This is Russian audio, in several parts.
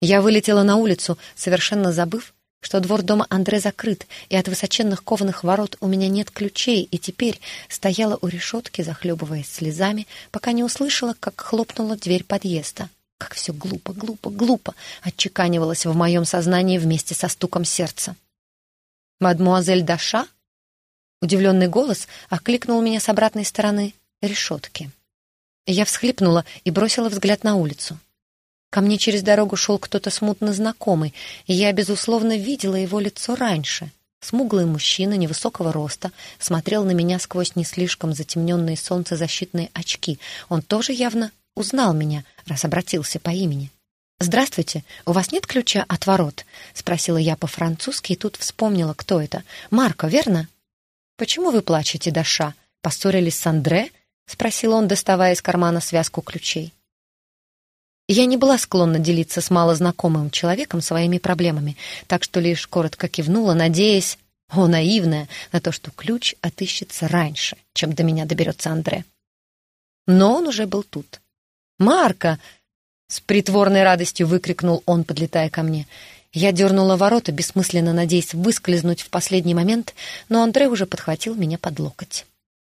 Я вылетела на улицу, совершенно забыв, что двор дома Андре закрыт, и от высоченных кованых ворот у меня нет ключей, и теперь стояла у решетки, захлебываясь слезами, пока не услышала, как хлопнула дверь подъезда. Как все глупо, глупо, глупо отчеканивалось в моем сознании вместе со стуком сердца. «Мадмуазель Даша?» Удивленный голос окликнул меня с обратной стороны решетки. Я всхлипнула и бросила взгляд на улицу. Ко мне через дорогу шел кто-то смутно знакомый, и я, безусловно, видела его лицо раньше. Смуглый мужчина невысокого роста смотрел на меня сквозь не слишком затемненные солнцезащитные очки. Он тоже явно узнал меня, раз обратился по имени. «Здравствуйте, у вас нет ключа от ворот?» — спросила я по-французски, и тут вспомнила, кто это. «Марко, верно?» «Почему вы плачете, Даша? Поссорились с Андре?» — спросил он, доставая из кармана связку ключей. Я не была склонна делиться с малознакомым человеком своими проблемами, так что лишь коротко кивнула, надеясь, о, наивная, на то, что ключ отыщется раньше, чем до меня доберется Андре. Но он уже был тут. «Марка!» — с притворной радостью выкрикнул он, подлетая ко мне. Я дернула ворота, бессмысленно надеясь выскользнуть в последний момент, но Андре уже подхватил меня под локоть.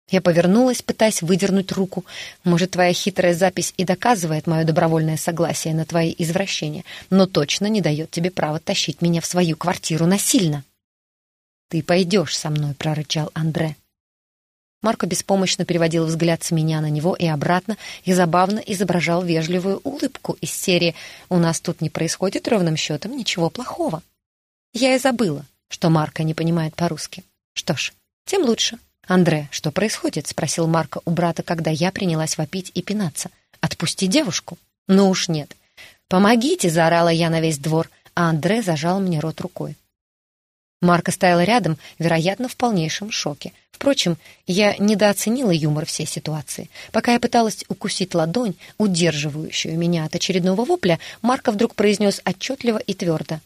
Я повернулась, пытаясь выдернуть руку. Может, твоя хитрая запись и доказывает мое добровольное согласие на твои извращения, но точно не дает тебе права тащить меня в свою квартиру насильно. «Ты пойдешь со мной», — прорычал Андре. Марко беспомощно переводил взгляд с меня на него и обратно и забавно изображал вежливую улыбку из серии «У нас тут не происходит ровным счетом ничего плохого». Я и забыла, что Марко не понимает по-русски. Что ж, тем лучше. «Андре, что происходит?» — спросил Марко у брата, когда я принялась вопить и пинаться. «Отпусти девушку». «Ну уж нет». «Помогите!» — заорала я на весь двор, а Андре зажал мне рот рукой. Марко стоял рядом, вероятно, в полнейшем шоке. Впрочем, я недооценила юмор всей ситуации. Пока я пыталась укусить ладонь, удерживающую меня от очередного вопля, Марко вдруг произнес отчетливо и твердо.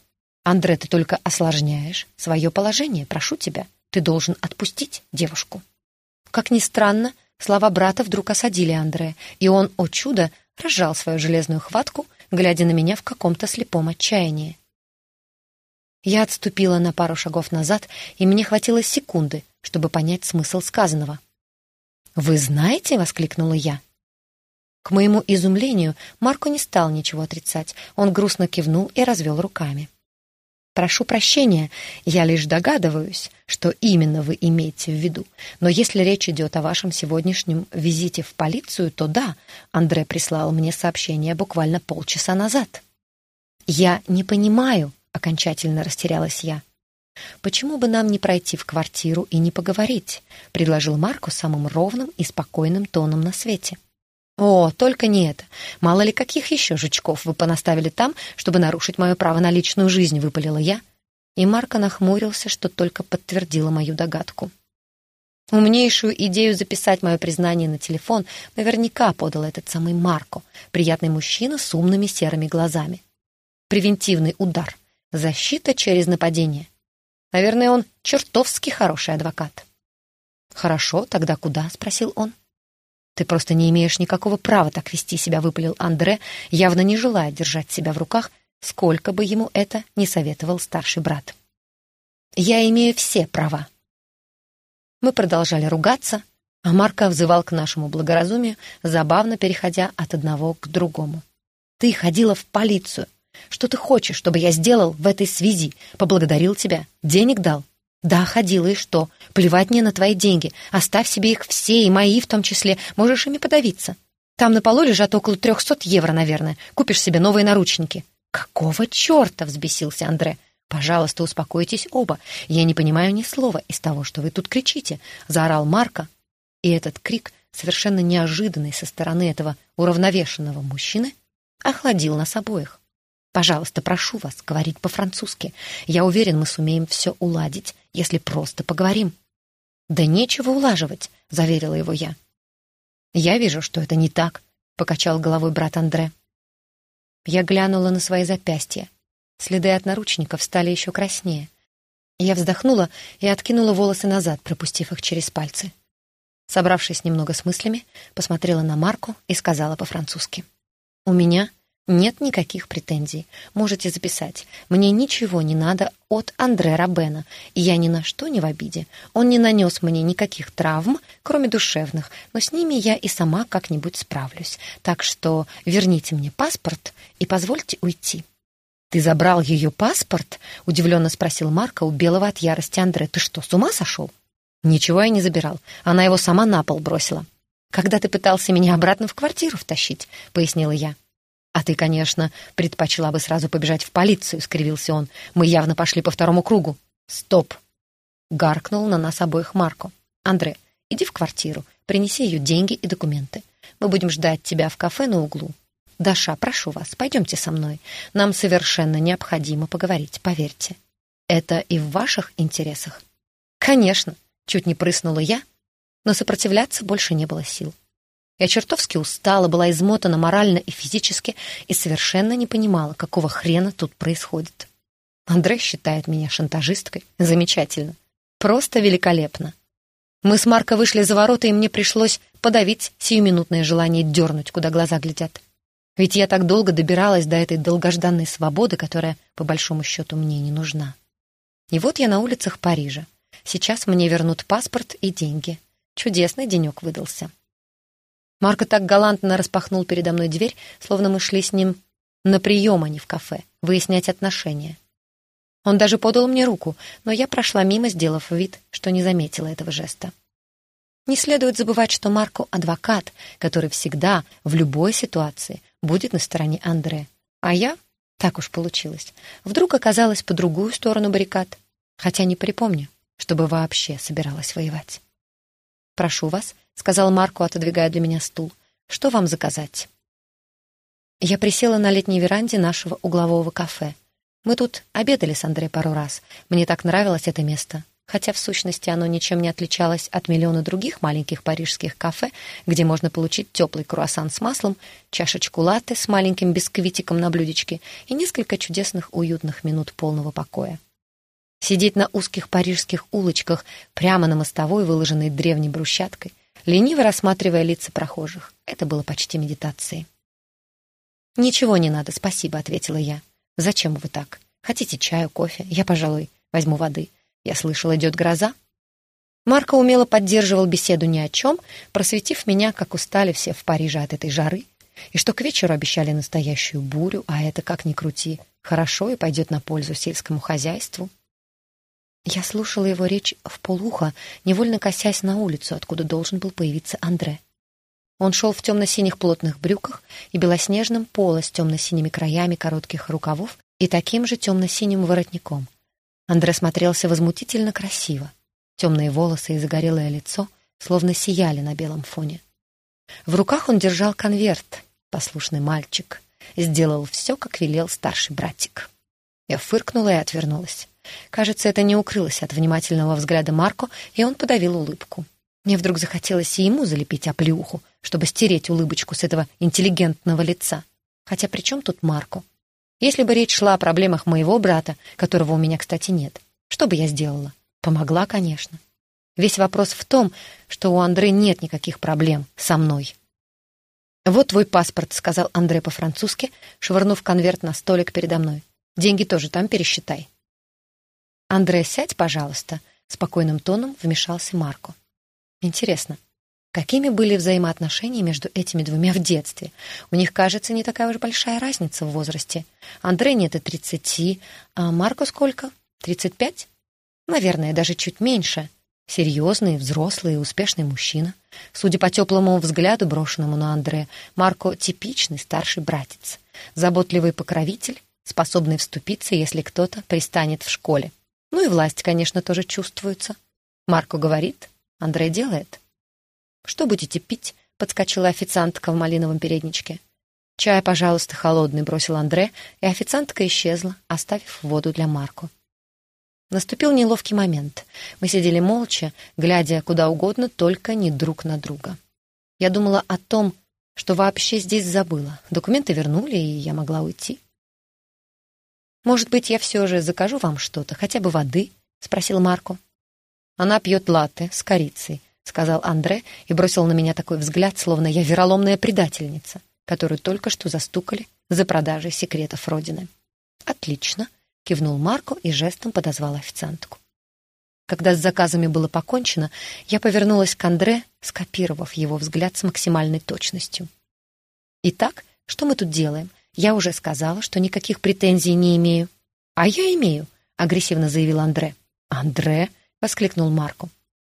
«Андре, ты только осложняешь свое положение, прошу тебя». Ты должен отпустить девушку». Как ни странно, слова брата вдруг осадили Андрея, и он, о чудо, разжал свою железную хватку, глядя на меня в каком-то слепом отчаянии. Я отступила на пару шагов назад, и мне хватило секунды, чтобы понять смысл сказанного. «Вы знаете?» — воскликнула я. К моему изумлению Марко не стал ничего отрицать. Он грустно кивнул и развел руками. Прошу прощения, я лишь догадываюсь, что именно вы имеете в виду. Но если речь идет о вашем сегодняшнем визите в полицию, то да, Андре прислал мне сообщение буквально полчаса назад. Я не понимаю, окончательно растерялась я. «Почему бы нам не пройти в квартиру и не поговорить?» — предложил Марко самым ровным и спокойным тоном на свете. «О, только не это. Мало ли каких еще жучков вы понаставили там, чтобы нарушить мое право на личную жизнь», — выпалила я. И Марко нахмурился, что только подтвердило мою догадку. Умнейшую идею записать мое признание на телефон наверняка подал этот самый Марко, приятный мужчина с умными серыми глазами. Превентивный удар. Защита через нападение. Наверное, он чертовски хороший адвокат. «Хорошо, тогда куда?» — спросил он. «Ты просто не имеешь никакого права так вести себя», — выпалил Андре, явно не желая держать себя в руках, сколько бы ему это не советовал старший брат. «Я имею все права». Мы продолжали ругаться, а Марко взывал к нашему благоразумию, забавно переходя от одного к другому. «Ты ходила в полицию. Что ты хочешь, чтобы я сделал в этой связи? Поблагодарил тебя? Денег дал? «Да, ходила, и что? Плевать мне на твои деньги. Оставь себе их все, и мои в том числе. Можешь ими подавиться. Там на полу лежат около трехсот евро, наверное. Купишь себе новые наручники». «Какого черта?» — взбесился Андре. «Пожалуйста, успокойтесь оба. Я не понимаю ни слова из того, что вы тут кричите», — заорал Марко. И этот крик, совершенно неожиданный со стороны этого уравновешенного мужчины, охладил нас обоих. Пожалуйста, прошу вас говорить по-французски. Я уверен, мы сумеем все уладить, если просто поговорим». «Да нечего улаживать», — заверила его я. «Я вижу, что это не так», — покачал головой брат Андре. Я глянула на свои запястья. Следы от наручников стали еще краснее. Я вздохнула и откинула волосы назад, пропустив их через пальцы. Собравшись немного с мыслями, посмотрела на Марку и сказала по-французски. «У меня Нет никаких претензий. Можете записать. Мне ничего не надо от Андре Рабена, я ни на что не в обиде. Он не нанес мне никаких травм, кроме душевных, но с ними я и сама как-нибудь справлюсь. Так что верните мне паспорт и позвольте уйти». «Ты забрал ее паспорт?» — удивленно спросил Марко у белого от ярости Андре. «Ты что, с ума сошел?» «Ничего я не забирал. Она его сама на пол бросила». «Когда ты пытался меня обратно в квартиру втащить?» — пояснила я. «А ты, конечно, предпочла бы сразу побежать в полицию», — скривился он. «Мы явно пошли по второму кругу». «Стоп!» — гаркнул на нас обоих Марко. «Андре, иди в квартиру, принеси ее деньги и документы. Мы будем ждать тебя в кафе на углу. Даша, прошу вас, пойдемте со мной. Нам совершенно необходимо поговорить, поверьте. Это и в ваших интересах?» «Конечно!» — чуть не прыснула я, но сопротивляться больше не было сил. Я чертовски устала, была измотана морально и физически и совершенно не понимала, какого хрена тут происходит. Андрей считает меня шантажисткой. Замечательно. Просто великолепно. Мы с Марко вышли за ворота, и мне пришлось подавить сиюминутное желание дернуть, куда глаза глядят. Ведь я так долго добиралась до этой долгожданной свободы, которая, по большому счету, мне не нужна. И вот я на улицах Парижа. Сейчас мне вернут паспорт и деньги. Чудесный денек выдался. Марко так галантно распахнул передо мной дверь, словно мы шли с ним на прием, а не в кафе, выяснять отношения. Он даже подал мне руку, но я прошла мимо, сделав вид, что не заметила этого жеста. Не следует забывать, что Марко — адвокат, который всегда, в любой ситуации, будет на стороне Андре. А я, так уж получилось, вдруг оказалась по другую сторону баррикад, хотя не припомню, чтобы вообще собиралась воевать. «Прошу вас», — сказал Марко, отодвигая для меня стул. «Что вам заказать?» Я присела на летней веранде нашего углового кафе. Мы тут обедали с Андре пару раз. Мне так нравилось это место. Хотя в сущности оно ничем не отличалось от миллиона других маленьких парижских кафе, где можно получить теплый круассан с маслом, чашечку латте с маленьким бисквитиком на блюдечке и несколько чудесных уютных минут полного покоя. Сидеть на узких парижских улочках, прямо на мостовой, выложенной древней брусчаткой, лениво рассматривая лица прохожих. Это было почти медитацией. «Ничего не надо, спасибо», — ответила я. «Зачем вы так? Хотите чаю, кофе? Я, пожалуй, возьму воды. Я слышал, идет гроза». Марко умело поддерживал беседу ни о чем, просветив меня, как устали все в Париже от этой жары, и что к вечеру обещали настоящую бурю, а это, как ни крути, хорошо и пойдет на пользу сельскому хозяйству. Я слушала его речь в полуха, невольно косясь на улицу, откуда должен был появиться Андре. Он шел в темно-синих плотных брюках и белоснежном поло с темно-синими краями коротких рукавов и таким же темно-синим воротником. Андре смотрелся возмутительно красиво. Темные волосы и загорелое лицо словно сияли на белом фоне. В руках он держал конверт, послушный мальчик. Сделал все, как велел старший братик. Я фыркнула и отвернулась. Кажется, это не укрылось от внимательного взгляда Марко, и он подавил улыбку. Мне вдруг захотелось и ему залепить оплюху, чтобы стереть улыбочку с этого интеллигентного лица. Хотя при чем тут Марко? Если бы речь шла о проблемах моего брата, которого у меня, кстати, нет, что бы я сделала? Помогла, конечно. Весь вопрос в том, что у Андре нет никаких проблем со мной. «Вот твой паспорт», — сказал Андре по-французски, швырнув конверт на столик передо мной. «Деньги тоже там пересчитай». «Андре, сядь, пожалуйста», — спокойным тоном вмешался Марко. «Интересно, какими были взаимоотношения между этими двумя в детстве? У них, кажется, не такая уж большая разница в возрасте. Андре нет и тридцати, а Марко сколько? Тридцать пять? Наверное, даже чуть меньше. Серьезный, взрослый и успешный мужчина. Судя по теплому взгляду, брошенному на Андре, Марко — типичный старший братец. Заботливый покровитель, способный вступиться, если кто-то пристанет в школе. Ну и власть, конечно, тоже чувствуется. Марко говорит, Андрей делает. «Что будете пить?» — подскочила официантка в малиновом передничке. «Чай, пожалуйста, холодный», — бросил Андре, и официантка исчезла, оставив воду для Марко. Наступил неловкий момент. Мы сидели молча, глядя куда угодно, только не друг на друга. Я думала о том, что вообще здесь забыла. Документы вернули, и я могла уйти. «Может быть, я все же закажу вам что-то, хотя бы воды?» — спросил Марко. «Она пьет латте с корицей», — сказал Андре и бросил на меня такой взгляд, словно я вероломная предательница. которую только что застукали за продажей секретов Родины. «Отлично», — кивнул Марко и жестом подозвал официантку. Когда с заказами было покончено, я повернулась к Андре, скопировав его взгляд с максимальной точностью. «Итак, что мы тут делаем? Я уже сказала, что никаких претензий не имею». «А я имею», — агрессивно заявил Андре. «Андре?» — воскликнул Марко.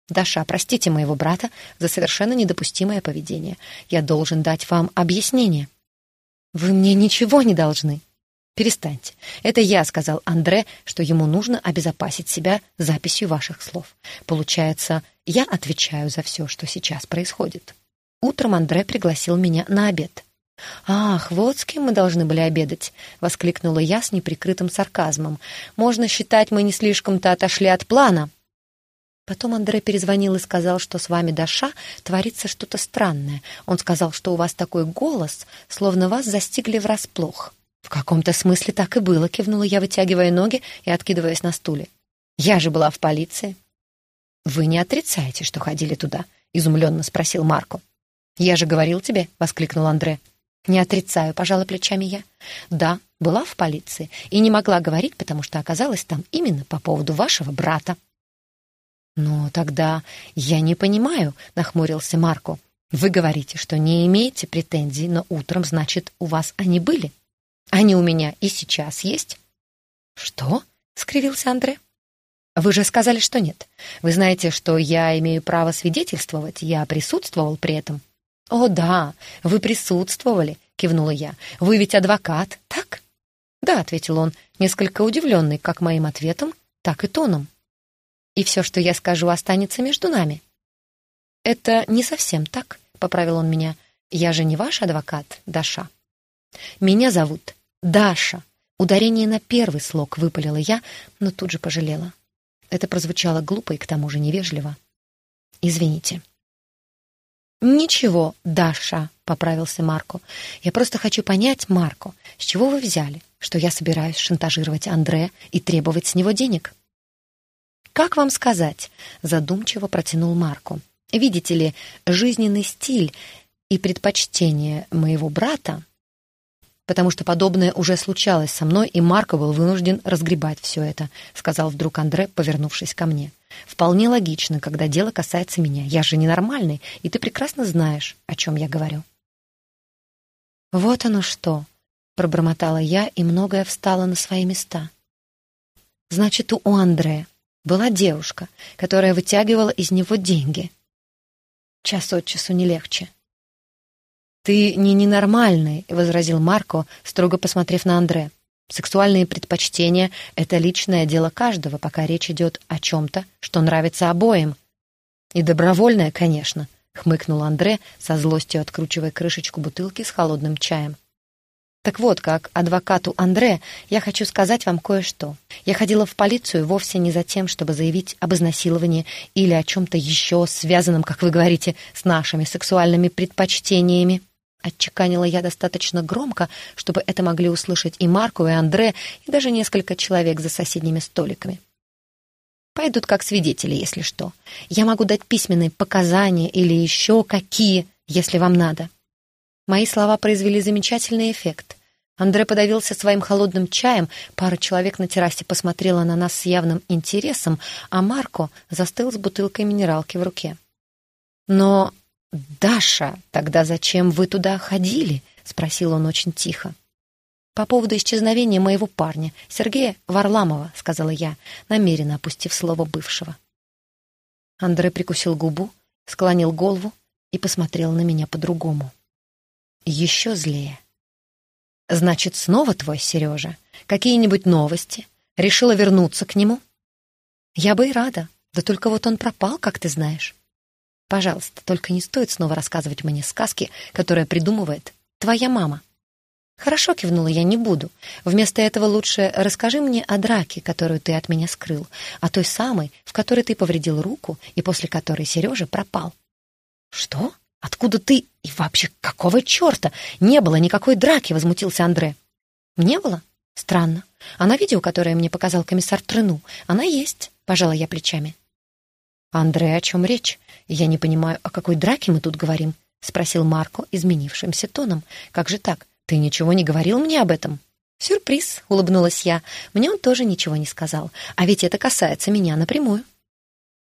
«Даша, простите моего брата за совершенно недопустимое поведение. Я должен дать вам объяснение». «Вы мне ничего не должны», «Перестаньте. Это я сказал Андре, что ему нужно обезопасить себя записью ваших слов. Получается, я отвечаю за все, что сейчас происходит». Утром Андре пригласил меня на обед. «Ах, вот с кем мы должны были обедать!» — воскликнула я с неприкрытым сарказмом. «Можно считать, мы не слишком-то отошли от плана». Потом Андре перезвонил и сказал, что с вами, Даша, творится что-то странное. Он сказал, что у вас такой голос, словно вас застигли врасплох. «В каком-то смысле так и было», — кивнула я, вытягивая ноги и откидываясь на стуле. «Я же была в полиции». «Вы не отрицаете, что ходили туда?» — изумленно спросил Марко. «Я же говорил тебе», — воскликнул Андре. «Не отрицаю», — пожала плечами я. «Да, была в полиции и не могла говорить, потому что оказалась там именно по поводу вашего брата». «Но тогда я не понимаю», — нахмурился Марко. «Вы говорите, что не имеете претензий, но утром, значит, у вас они были?» Они у меня и сейчас есть». «Что?» — скривился Андре. «Вы же сказали, что нет. Вы знаете, что я имею право свидетельствовать. Я присутствовал при этом». «О, да, вы присутствовали», — кивнула я. «Вы ведь адвокат, так?» «Да», — ответил он, несколько удивленный как моим ответом, так и тоном. «И все, что я скажу, останется между нами». «Это не совсем так», — поправил он меня. «Я же не ваш адвокат, Даша». «Меня зовут Даша». Ударение на первый слог выпалила я, но тут же пожалела. Это прозвучало глупо и к тому же невежливо. «Извините». «Ничего, Даша», — поправился Марко. «Я просто хочу понять, Марко, с чего вы взяли, что я собираюсь шантажировать Андре и требовать с него денег?» «Как вам сказать?» — задумчиво протянул Марко. «Видите ли, жизненный стиль и предпочтения моего брата потому что подобное уже случалось со мной, и Марко был вынужден разгребать все это», — сказал вдруг Андре, повернувшись ко мне. «Вполне логично, когда дело касается меня. Я же ненормальный, и ты прекрасно знаешь, о чем я говорю». «Вот оно что!» — пробормотала я, и многое встало на свои места. «Значит, у Андре была девушка, которая вытягивала из него деньги. Час от часу не легче. «Ты не ненормальный», — возразил Марко, строго посмотрев на Андре. «Сексуальные предпочтения — это личное дело каждого, пока речь идет о чем-то, что нравится обоим». «И добровольное, конечно», — хмыкнул Андре, со злостью откручивая крышечку бутылки с холодным чаем. «Так вот, как адвокату Андре, я хочу сказать вам кое-что. Я ходила в полицию вовсе не за тем, чтобы заявить об изнасиловании или о чем-то еще связанном, как вы говорите, с нашими сексуальными предпочтениями. Отчеканила я достаточно громко, чтобы это могли услышать и Марко, и Андре, и даже несколько человек за соседними столиками. Пойдут как свидетели, если что. Я могу дать письменные показания или еще какие, если вам надо. Мои слова произвели замечательный эффект. Андре подавился своим холодным чаем, пара человек на террасе посмотрела на нас с явным интересом, а Марко застыл с бутылкой минералки в руке. Но «Даша, тогда зачем вы туда ходили?» — спросил он очень тихо. «По поводу исчезновения моего парня, Сергея Варламова», — сказала я, намеренно опустив слово бывшего. Андрей прикусил губу, склонил голову и посмотрел на меня по-другому. Еще злее. «Значит, снова твой Сережа? Какие-нибудь новости? Решила вернуться к нему?» «Я бы и рада, да только вот он пропал, как ты знаешь». Пожалуйста, только не стоит снова рассказывать мне сказки, которые придумывает твоя мама. Хорошо, кивнула я, не буду. Вместо этого лучше расскажи мне о драке, которую ты от меня скрыл, о той самой, в которой ты повредил руку и после которой Сережа пропал. Что? Откуда ты? И вообще, какого черта? Не было никакой драки, возмутился Андре. Не было? Странно. А на видео, которое мне показал комиссар Трену, она есть, пожала я плечами. Андре, о чем речь? Я не понимаю, о какой драке мы тут говорим. спросил Марко изменившимся тоном. «Как же так? Ты ничего не говорил мне об этом?» «Сюрприз», — улыбнулась я. «Мне он тоже ничего не сказал. А ведь это касается меня напрямую».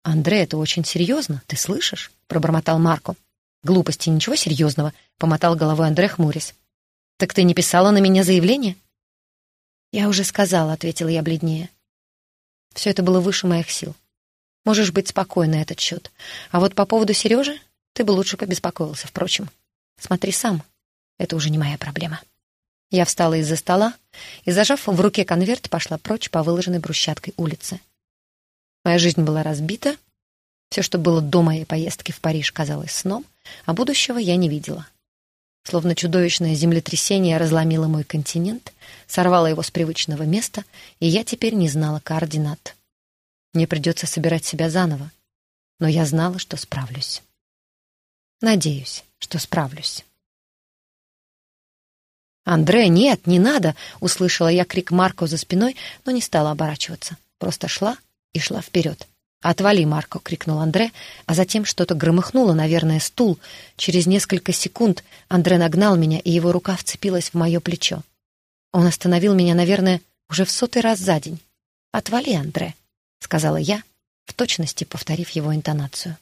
«Андре, это очень серьезно, ты слышишь?» — пробормотал Марко. «Глупости, ничего серьезного», — помотал головой Андре, хмурясь. «Так ты не писала на меня заявление?» «Я уже сказала», — ответила я бледнее. Все это было выше моих сил. Можешь быть спокойна на этот счет. А вот по поводу Сережи ты бы лучше побеспокоился, впрочем. Смотри сам, это уже не моя проблема. Я встала из-за стола и, зажав в руке конверт, пошла прочь по выложенной брусчаткой улице. Моя жизнь была разбита, все, что было до моей поездки в Париж, казалось сном, а будущего я не видела. Словно чудовищное землетрясение разломило мой континент, сорвало его с привычного места, и я теперь не знала координат. Мне придется собирать себя заново, но я знала, что справлюсь. Надеюсь, что справлюсь. «Андре, нет, не надо!» — услышала я крик Марко за спиной, но не стала оборачиваться. Просто шла и шла вперед. «Отвали, Марко!» — крикнул Андре, а затем что-то громыхнуло, наверное, стул. Через несколько секунд Андре нагнал меня, и его рука вцепилась в мое плечо. Он остановил меня, наверное, уже в сотый раз за день. «Отвали, Андре!» — сказала я, в точности повторив его интонацию.